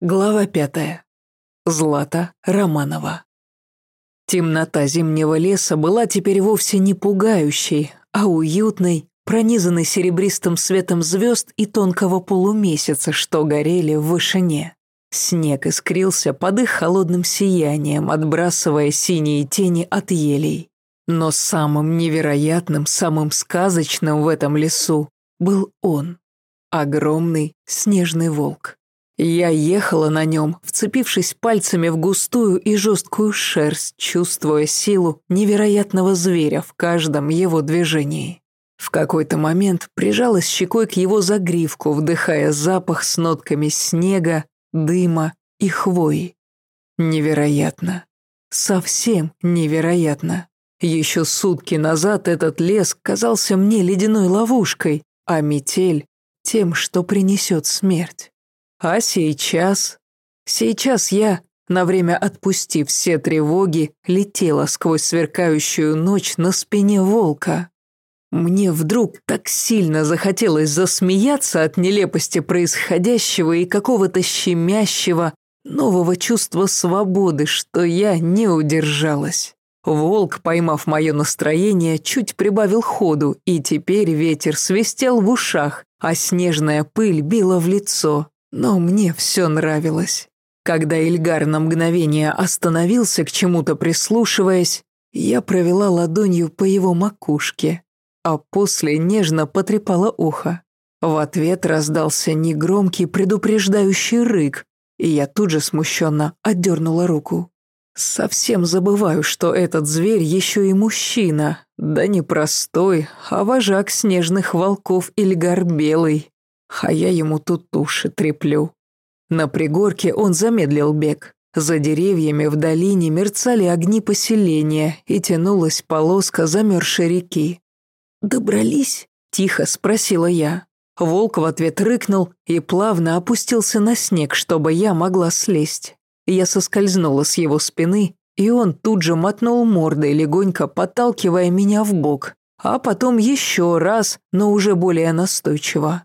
Глава пятая. Злата Романова. Темнота зимнего леса была теперь вовсе не пугающей, а уютной, пронизанной серебристым светом звезд и тонкого полумесяца, что горели в вышине. Снег искрился под их холодным сиянием, отбрасывая синие тени от елей. Но самым невероятным, самым сказочным в этом лесу был он. Огромный снежный волк. Я ехала на нем, вцепившись пальцами в густую и жесткую шерсть, чувствуя силу невероятного зверя в каждом его движении. В какой-то момент прижалась щекой к его загривку, вдыхая запах с нотками снега, дыма и хвои. Невероятно. Совсем невероятно. Еще сутки назад этот лес казался мне ледяной ловушкой, а метель — тем, что принесет смерть. А сейчас... Сейчас я, на время отпустив все тревоги, летела сквозь сверкающую ночь на спине волка. Мне вдруг так сильно захотелось засмеяться от нелепости происходящего и какого-то щемящего, нового чувства свободы, что я не удержалась. Волк, поймав мое настроение, чуть прибавил ходу, и теперь ветер свистел в ушах, а снежная пыль била в лицо. Но мне все нравилось. Когда Ильгар на мгновение остановился, к чему-то прислушиваясь, я провела ладонью по его макушке, а после нежно потрепала ухо. В ответ раздался негромкий предупреждающий рык, и я тут же смущенно отдернула руку. Совсем забываю, что этот зверь еще и мужчина, да не простой, а вожак снежных волков Ильгар Белый а я ему тут уши треплю. На пригорке он замедлил бег. За деревьями в долине мерцали огни поселения и тянулась полоска замерзшей реки. «Добрались?» – тихо спросила я. Волк в ответ рыкнул и плавно опустился на снег, чтобы я могла слезть. Я соскользнула с его спины, и он тут же мотнул мордой, легонько подталкивая меня в бок, а потом еще раз, но уже более настойчиво.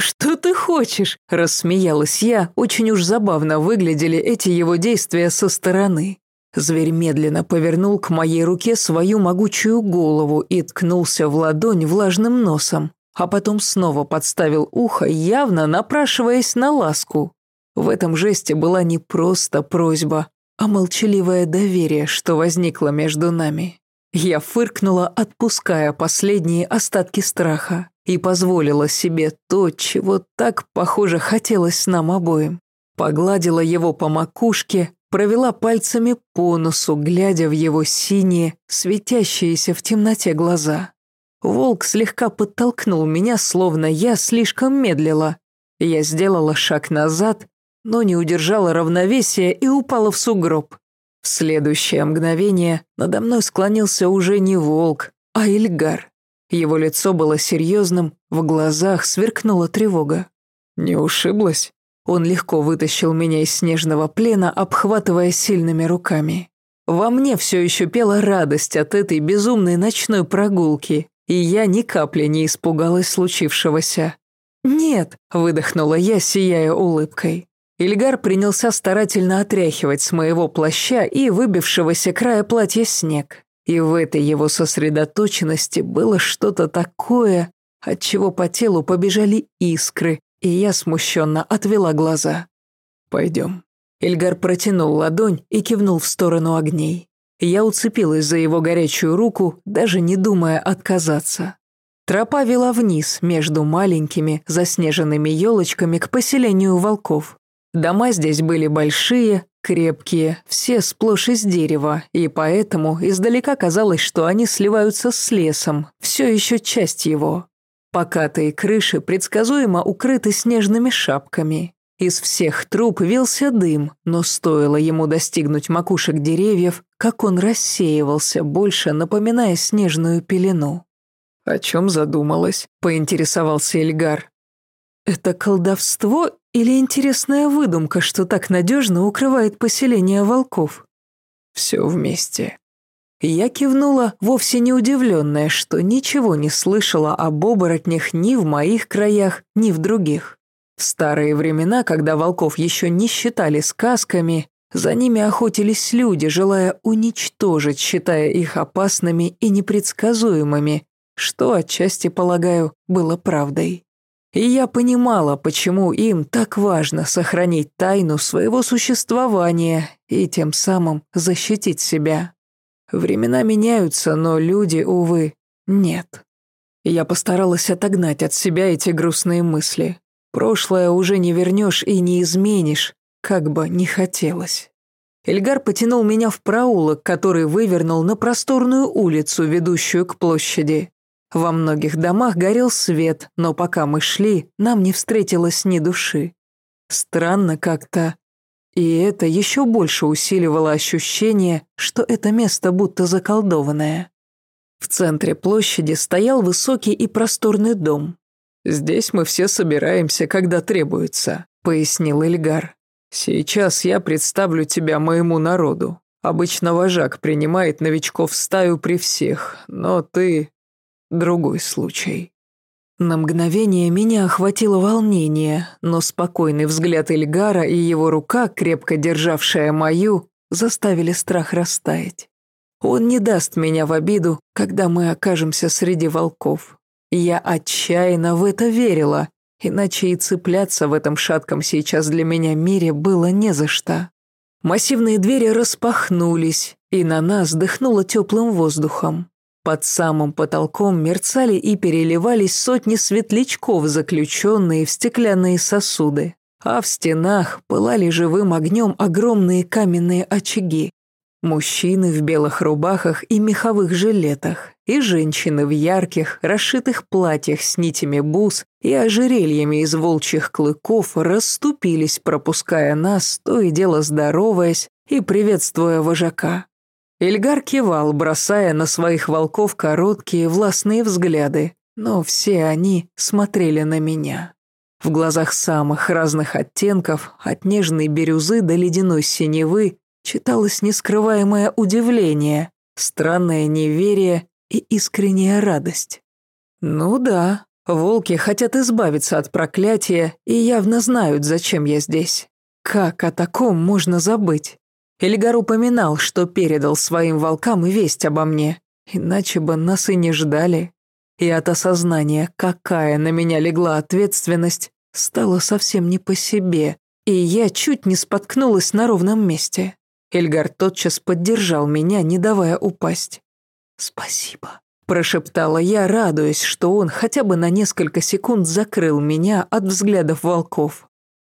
«Что ты хочешь?» – рассмеялась я, очень уж забавно выглядели эти его действия со стороны. Зверь медленно повернул к моей руке свою могучую голову и ткнулся в ладонь влажным носом, а потом снова подставил ухо, явно напрашиваясь на ласку. В этом жесте была не просто просьба, а молчаливое доверие, что возникло между нами. Я фыркнула, отпуская последние остатки страха и позволила себе то, чего так, похоже, хотелось нам обоим. Погладила его по макушке, провела пальцами по носу, глядя в его синие, светящиеся в темноте глаза. Волк слегка подтолкнул меня, словно я слишком медлила. Я сделала шаг назад, но не удержала равновесия и упала в сугроб. В следующее мгновение надо мной склонился уже не волк, а Ильгар. Его лицо было серьезным, в глазах сверкнула тревога. «Не ушиблась?» Он легко вытащил меня из снежного плена, обхватывая сильными руками. Во мне все еще пела радость от этой безумной ночной прогулки, и я ни капли не испугалась случившегося. «Нет», — выдохнула я, сияя улыбкой. Ильгар принялся старательно отряхивать с моего плаща и выбившегося края платья снег. И в этой его сосредоточенности было что-то такое, от чего по телу побежали искры, и я смущенно отвела глаза. «Пойдем». Эльгар протянул ладонь и кивнул в сторону огней. Я уцепилась за его горячую руку, даже не думая отказаться. Тропа вела вниз между маленькими заснеженными елочками к поселению волков. Дома здесь были большие, крепкие, все сплошь из дерева, и поэтому издалека казалось, что они сливаются с лесом, все еще часть его. Покатые крыши предсказуемо укрыты снежными шапками. Из всех труб вился дым, но стоило ему достигнуть макушек деревьев, как он рассеивался, больше напоминая снежную пелену. «О чем задумалась?» – поинтересовался Эльгар. Это колдовство или интересная выдумка, что так надежно укрывает поселение волков? Все вместе. Я кивнула, вовсе не удивленная, что ничего не слышала об оборотнях ни в моих краях, ни в других. В старые времена, когда волков еще не считали сказками, за ними охотились люди, желая уничтожить, считая их опасными и непредсказуемыми, что, отчасти, полагаю, было правдой. И я понимала, почему им так важно сохранить тайну своего существования и тем самым защитить себя. Времена меняются, но люди, увы, нет. Я постаралась отогнать от себя эти грустные мысли. Прошлое уже не вернешь и не изменишь, как бы не хотелось. Эльгар потянул меня в проулок, который вывернул на просторную улицу, ведущую к площади. Во многих домах горел свет, но пока мы шли, нам не встретилось ни души. Странно как-то. И это еще больше усиливало ощущение, что это место будто заколдованное. В центре площади стоял высокий и просторный дом. «Здесь мы все собираемся, когда требуется», — пояснил Эльгар. «Сейчас я представлю тебя моему народу. Обычно вожак принимает новичков в стаю при всех, но ты другой случай. На мгновение меня охватило волнение, но спокойный взгляд Эльгара и его рука, крепко державшая мою, заставили страх растаять. Он не даст меня в обиду, когда мы окажемся среди волков. Я отчаянно в это верила, иначе и цепляться в этом шатком сейчас для меня мире было не за что. Массивные двери распахнулись, и на нас дыхнуло теплым воздухом. Под самым потолком мерцали и переливались сотни светлячков, заключенные в стеклянные сосуды, а в стенах пылали живым огнем огромные каменные очаги. Мужчины в белых рубахах и меховых жилетах, и женщины в ярких, расшитых платьях с нитями бус и ожерельями из волчьих клыков расступились, пропуская нас, то и дело здороваясь и приветствуя вожака. Эльгар кивал, бросая на своих волков короткие властные взгляды, но все они смотрели на меня. В глазах самых разных оттенков, от нежной бирюзы до ледяной синевы, читалось нескрываемое удивление, странное неверие и искренняя радость. Ну да, волки хотят избавиться от проклятия и явно знают, зачем я здесь. Как о таком можно забыть? Эльгар упоминал, что передал своим волкам весть обо мне, иначе бы нас и не ждали. И от осознания, какая на меня легла ответственность, стало совсем не по себе, и я чуть не споткнулась на ровном месте. Эльгар тотчас поддержал меня, не давая упасть. «Спасибо», – прошептала я, радуясь, что он хотя бы на несколько секунд закрыл меня от взглядов волков.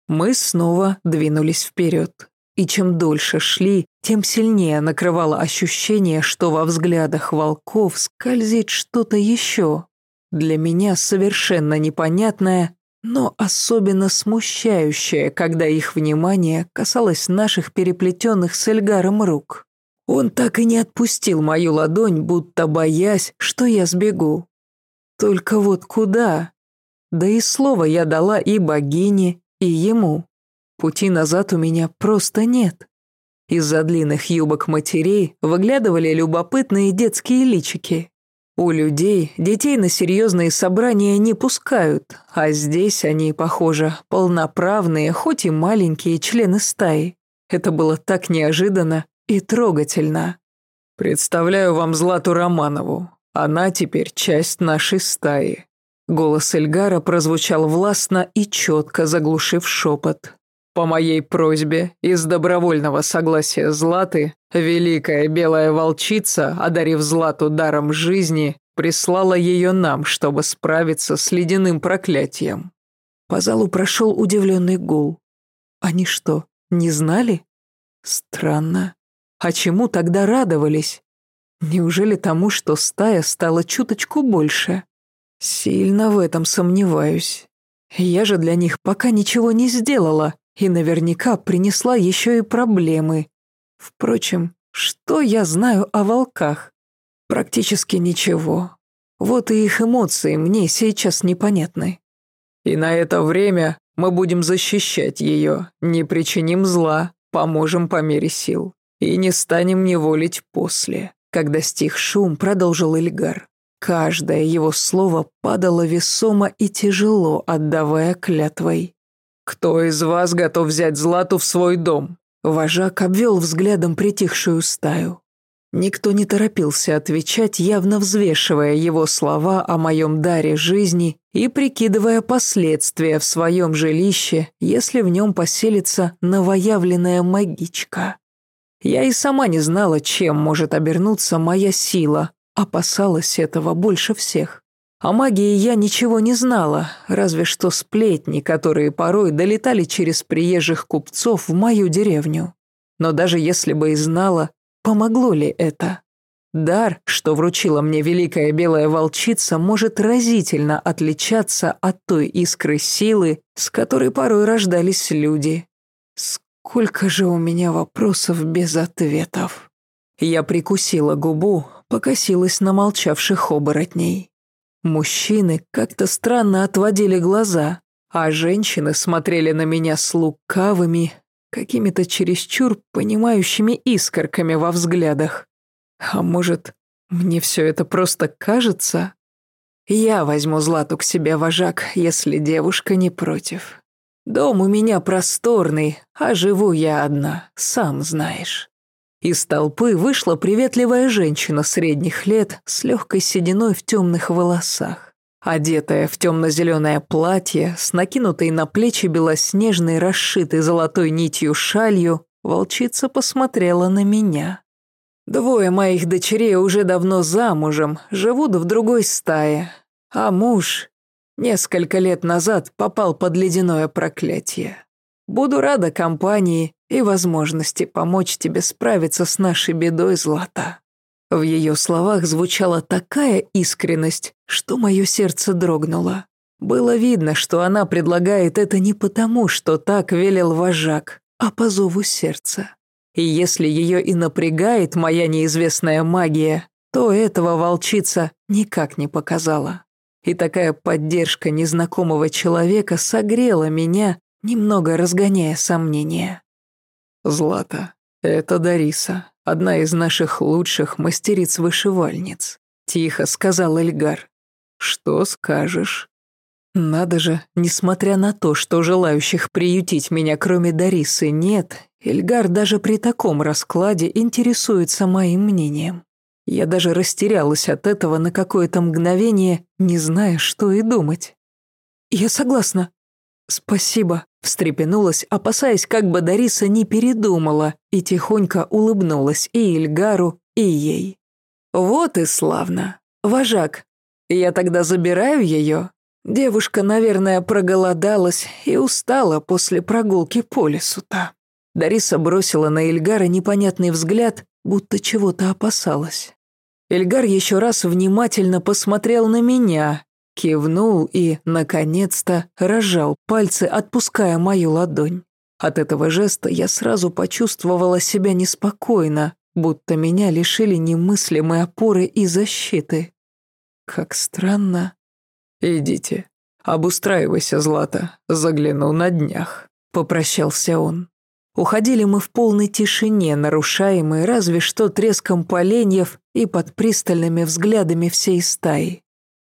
Мы снова двинулись вперед. И чем дольше шли, тем сильнее накрывало ощущение, что во взглядах волков скользит что-то еще. Для меня совершенно непонятное, но особенно смущающее, когда их внимание касалось наших переплетенных с Эльгаром рук. Он так и не отпустил мою ладонь, будто боясь, что я сбегу. Только вот куда? Да и слово я дала и богине, и ему. Пути назад у меня просто нет. Из-за длинных юбок матерей выглядывали любопытные детские личики. У людей детей на серьезные собрания не пускают, а здесь они, похоже, полноправные, хоть и маленькие члены стаи. Это было так неожиданно и трогательно. «Представляю вам Злату Романову. Она теперь часть нашей стаи». Голос Эльгара прозвучал властно и четко, заглушив шепот. По моей просьбе, из добровольного согласия Златы, великая белая волчица, одарив Злату даром жизни, прислала ее нам, чтобы справиться с ледяным проклятием. По залу прошел удивленный гул. Они что, не знали? Странно. А чему тогда радовались? Неужели тому, что стая стала чуточку больше? Сильно в этом сомневаюсь. Я же для них пока ничего не сделала, и наверняка принесла еще и проблемы. Впрочем, что я знаю о волках? Практически ничего. Вот и их эмоции мне сейчас непонятны. И на это время мы будем защищать ее, не причиним зла, поможем по мере сил. И не станем неволить после. Когда стих шум, продолжил Эльгар. Каждое его слово падало весомо и тяжело, отдавая клятвой. «Кто из вас готов взять Злату в свой дом?» Вожак обвел взглядом притихшую стаю. Никто не торопился отвечать, явно взвешивая его слова о моем даре жизни и прикидывая последствия в своем жилище, если в нем поселится новоявленная магичка. Я и сама не знала, чем может обернуться моя сила, опасалась этого больше всех. О магии я ничего не знала, разве что сплетни, которые порой долетали через приезжих купцов в мою деревню. Но даже если бы и знала, Помогло ли это? Дар, что вручила мне великая белая волчица, может разительно отличаться от той искры силы, с которой порой рождались люди. Сколько же у меня вопросов без ответов. Я прикусила губу, покосилась на молчавших оборотней. Мужчины как-то странно отводили глаза, а женщины смотрели на меня с лукавыми, какими-то чересчур понимающими искорками во взглядах. А может, мне все это просто кажется? Я возьму Злату к себе, вожак, если девушка не против. Дом у меня просторный, а живу я одна, сам знаешь. Из толпы вышла приветливая женщина средних лет с легкой сединой в темных волосах. Одетая в темно-зеленое платье, с накинутой на плечи белоснежной, расшитой золотой нитью шалью, волчица посмотрела на меня. Двое моих дочерей уже давно замужем, живут в другой стае, а муж несколько лет назад попал под ледяное проклятие. Буду рада компании и возможности помочь тебе справиться с нашей бедой, Злата. В ее словах звучала такая искренность, что мое сердце дрогнуло. Было видно, что она предлагает это не потому, что так велел вожак, а по зову сердца. И если ее и напрягает моя неизвестная магия, то этого волчица никак не показала. И такая поддержка незнакомого человека согрела меня, немного разгоняя сомнения. «Злата, это Дариса», одна из наших лучших мастериц-вышивальниц», — тихо сказал Эльгар. «Что скажешь?» Надо же, несмотря на то, что желающих приютить меня кроме Дарисы нет, Эльгар даже при таком раскладе интересуется моим мнением. Я даже растерялась от этого на какое-то мгновение, не зная, что и думать. «Я согласна», «Спасибо», — встрепенулась, опасаясь, как бы Дариса не передумала, и тихонько улыбнулась и Ильгару, и ей. «Вот и славно. Вожак, я тогда забираю ее. Девушка, наверное, проголодалась и устала после прогулки по лесу-то». Дариса бросила на Ильгара непонятный взгляд, будто чего-то опасалась. Эльгар еще раз внимательно посмотрел на меня, Кивнул и, наконец-то, разжал пальцы, отпуская мою ладонь. От этого жеста я сразу почувствовала себя неспокойно, будто меня лишили немыслимой опоры и защиты. Как странно. «Идите, обустраивайся, Злата, загляну на днях», — попрощался он. Уходили мы в полной тишине, нарушаемой разве что треском поленьев и под пристальными взглядами всей стаи.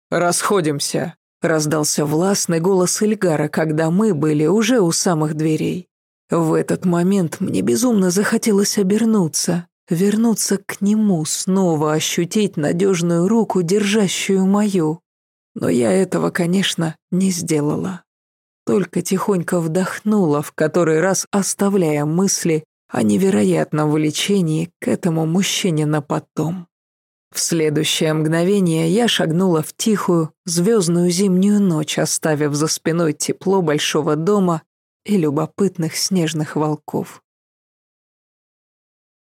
«Расходимся», — раздался властный голос Эльгара, когда мы были уже у самых дверей. В этот момент мне безумно захотелось обернуться, вернуться к нему, снова ощутить надежную руку, держащую мою. Но я этого, конечно, не сделала. Только тихонько вдохнула, в который раз оставляя мысли о невероятном влечении к этому мужчине на потом. В следующее мгновение я шагнула в тихую, звездную зимнюю ночь, оставив за спиной тепло большого дома и любопытных снежных волков.